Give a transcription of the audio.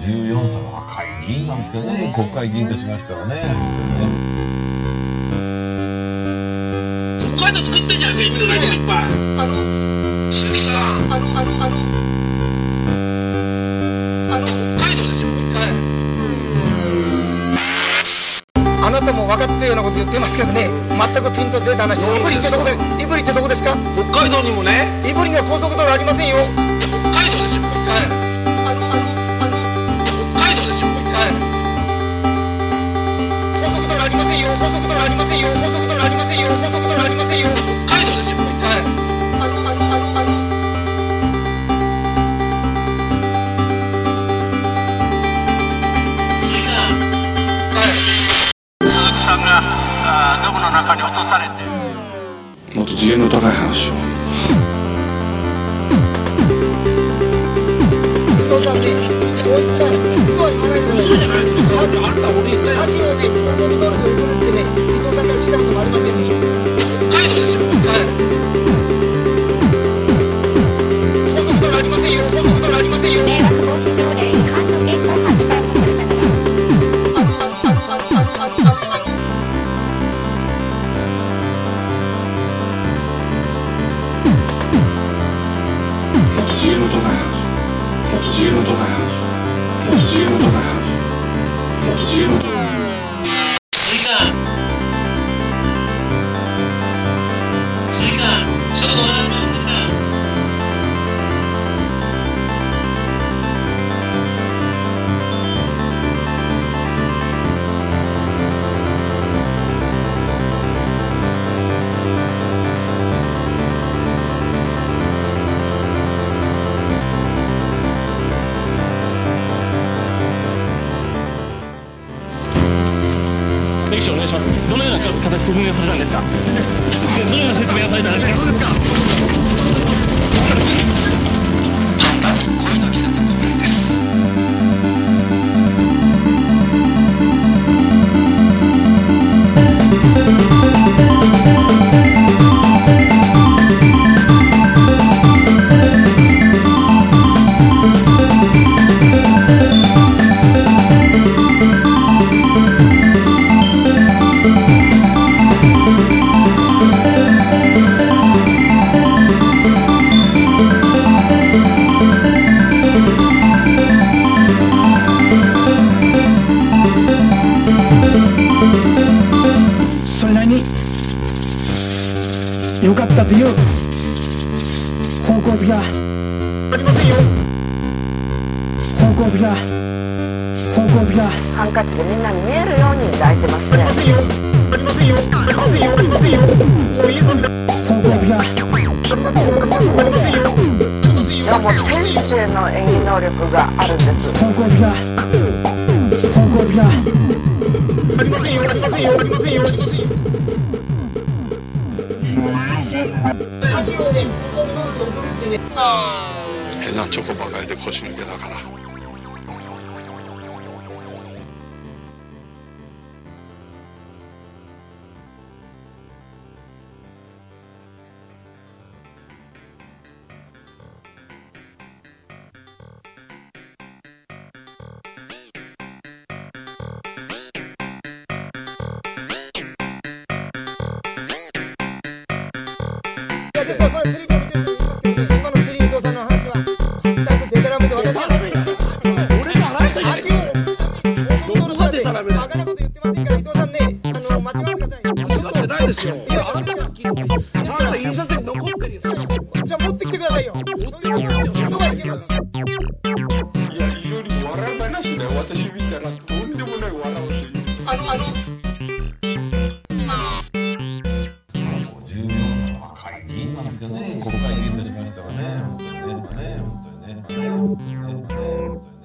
14歳若い議員なんですけどね、国会議員としましてはね。ね。北海道作ってんじゃないですか意味のないけどいっぱいあの鈴木さんあのあのあのあの北海道ですよあなたも分かったようなこと言ってますけどね全くピンとずれた話イブリってどこでイブリってどこですか北海道にもねイブリには高速道路ありませんよりませんよりませんよりませんよよもっと次元の高い話を。伊藤さんね、そういった嘘は言わないでください。嘘じゃないですよ。シャキをね、恐れてっと自由とかもっと自由とかもっと自由とかもっと自由とかどのような形で運営されたんですか？どのような説明をされたんですか？良かったという方向づけがありませんよ。方向づけが方向づけがハンカチでみんなに見えるように抱いてますね。ありませんよ。ありませんよ。ありませんよ。ありませんよ。もういいぞ。方向づけがありませんよいやもう天性の演技能力があるんです。方向づけが方向づけがありませんよ。ありませんよ。ありませんよ変なチョコばかりで腰抜けだから。ですよ。いやあなたがちゃんと印刷に残ってるんですよじゃあ持ってきてくださいよ。そういうこと嘘はいけませんいや非常に笑い話で私見たらとんでもない笑あのあの。14歳若い議員なんですけどね、国会議員としましてはね、本当にね、ね本当にね、ねねね本当に